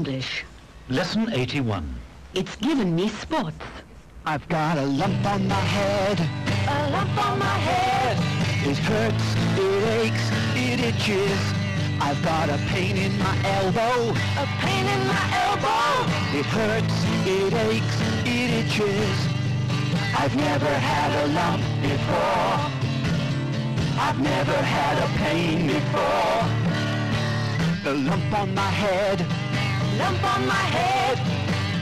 English. Lesson 81. It's given me spots. I've got a lump on my head. A lump on my head. It hurts, it aches, it itches. I've got a pain in my elbow. A pain in my elbow. It hurts, it aches, it itches. I've never had a lump before. I've never had a pain before. The lump on my head Lump on my head.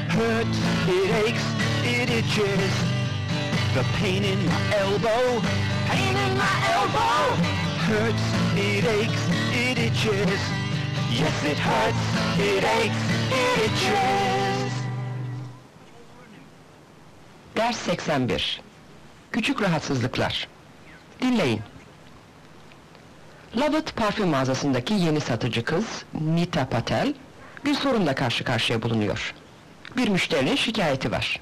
hurts, it aches, it itches. The pain in my elbow Pain in my elbow. hurts, it aches, it itches. Yes, it hurts, it aches, it itches. Ders 81. Küçük rahatsızlıklar. Dinleyin. Lovett parfüm mağazasındaki yeni satıcı kız, Nita Patel, bir sorunla karşı karşıya bulunuyor. Bir müşterinin şikayeti var.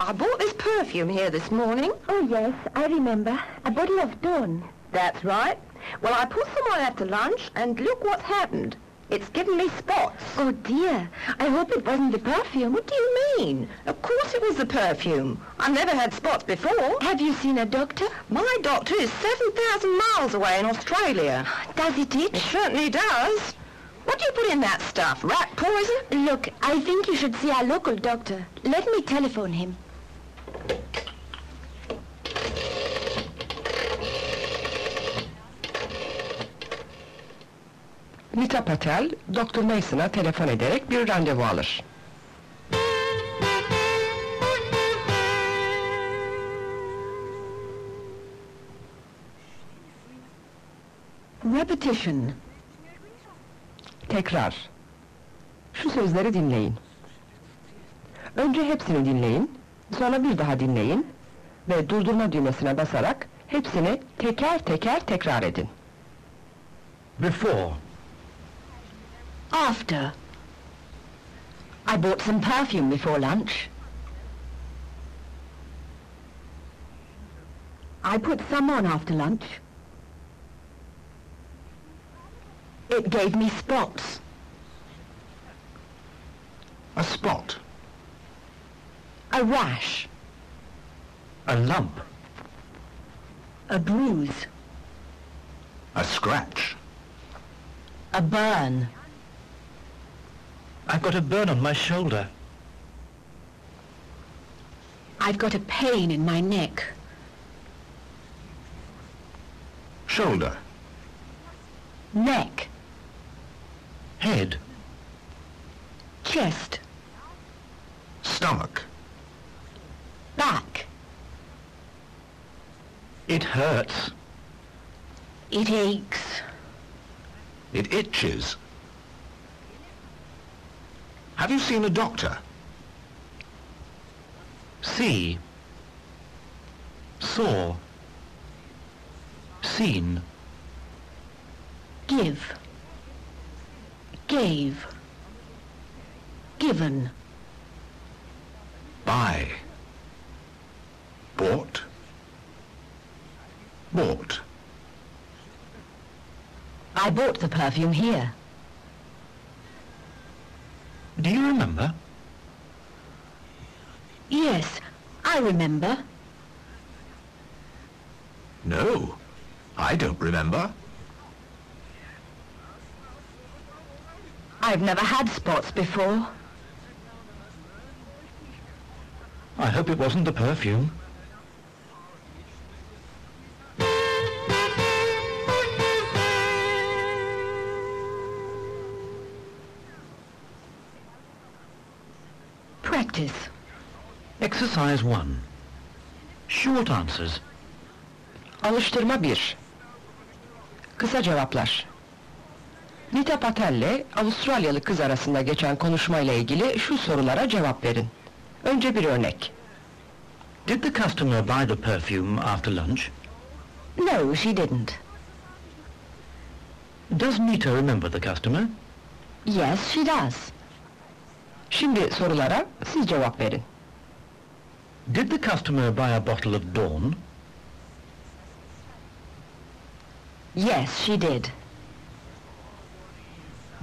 I bought this perfume here this morning. Oh, yes, I remember. A bottle of Dawn. That's right. Well, I put some on after lunch, and look what's happened. It's given me spots. Oh, dear. I hope it wasn't the perfume. What do you mean? Of course it was the perfume. I've never had spots before. Have you seen a doctor? My doctor is 7,000 miles away in Australia. Does it It certainly does. What do you put in that stuff? Rat poison? Look, I think you should see our local doctor. Let me telephone him. Nita Patel, Dr. Mason'a telefon ederek bir randevu alır. Repetition. Tekrar. Şu sözleri dinleyin. Önce hepsini dinleyin, sonra bir daha dinleyin ve durdurma düğmesine basarak hepsini teker teker tekrar edin. Before. After. I bought some perfume before lunch. I put some on after lunch. It gave me spots. A spot. A rash. A lump. A bruise. A scratch. A burn. I've got a burn on my shoulder. I've got a pain in my neck. Shoulder. Neck. Head. Chest. Stomach. Back. It hurts. It aches. It itches. Have you seen a doctor? See. Saw. Seen. Give. Gave. Given. Buy. Bought. Bought. I bought the perfume here. Do you remember? Yes, I remember. No. I don't remember. I've never had spots before. I hope it wasn't the perfume. Practice. Exercise 1. Short answers. Alıştırma 1. Kısa cevaplar. Nita Patel'le Avustralyalı kız arasında geçen konuşmayla ilgili şu sorulara cevap verin. Önce bir örnek. Did the customer buy the perfume after lunch? No, she didn't. Does Nita remember the customer? Yes, she does. Şimdi sorulara siz cevap verin. Did the customer buy a bottle of Dawn? Yes, she did.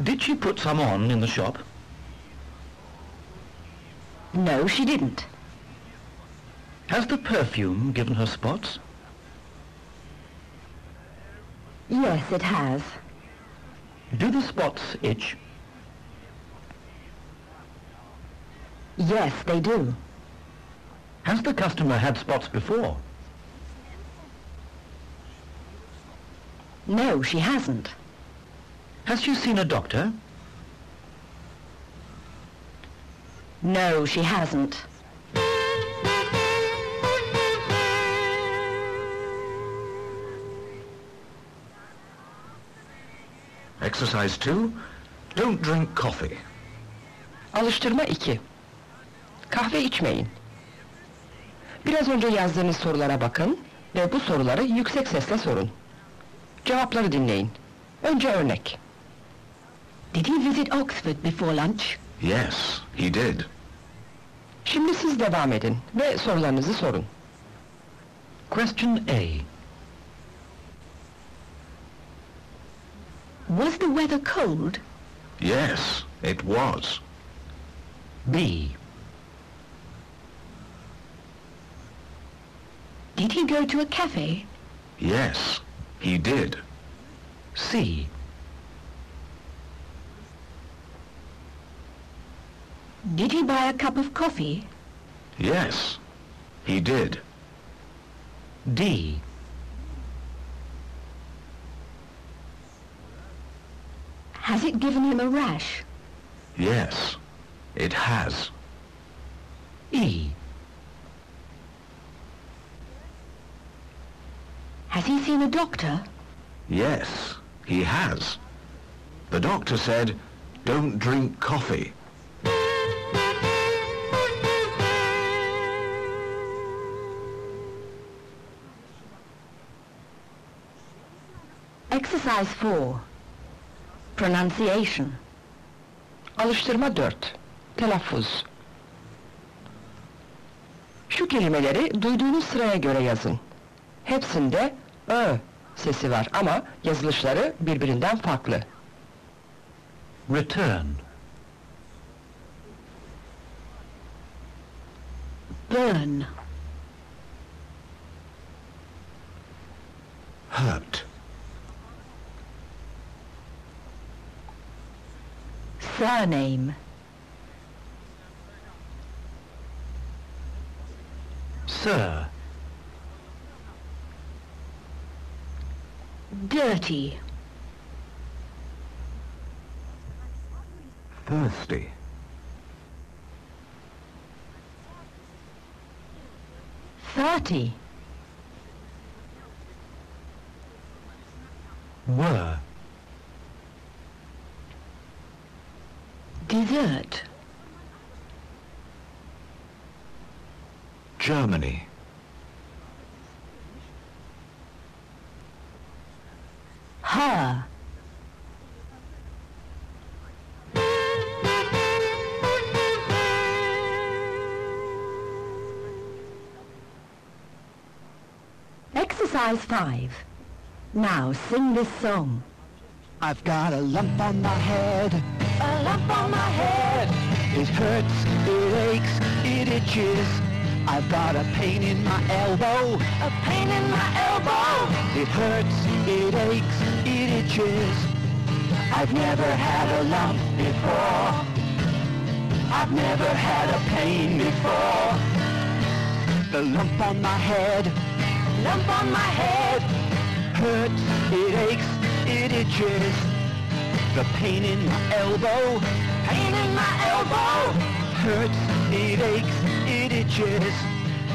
Did she put some on in the shop? No, she didn't. Has the perfume given her spots? Yes, it has. Do the spots itch? Yes, they do. Has the customer had spots before? No, she hasn't. Has she seen a doctor? No, she hasn't. Exercise 2. Don't drink coffee. Alıştırma 2. Kahve içmeyin. Biraz önce yazdığınız sorulara bakın ve bu soruları yüksek sesle sorun. Cevapları dinleyin. Önce örnek. Did he visit Oxford before lunch? Yes, he did. Şimdi siz devam edin ve sorularınızı sorun. Question A. Was the weather cold? Yes, it was. B. Did he go to a cafe? Yes, he did. C. Did he buy a cup of coffee? Yes, he did. D. Has it given him a rash? Yes, it has. E. Has he seen a doctor? Yes, he has. The doctor said, don't drink coffee. Exercise 4. Pronunciation. Alıştırma 4. Telaffuz. Şu kelimeleri duyduğunuz sıraya göre yazın. Hepsinde ö sesi var ama yazılışları birbirinden farklı. Return. Burn. Hurt. Surname. Sir. Dirty. Thirsty. Thirty. Were. Dessert. Germany. Exercise 5. Now sing this song. I've got a lump on my head. A lump on my head. It hurts, it aches, it itches. I've got a pain in my elbow. A pain in my elbow. It hurts, it aches, it itches. I've never had a lump before. I've never had a pain before. The lump on my head. Lump on my head. Hurts, it aches, it itches. The pain in my elbow, pain in my elbow. Hurts, it aches, it itches.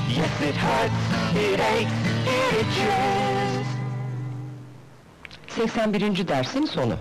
Yes, it hurts, it aches, it itches. 81. dersin sonu.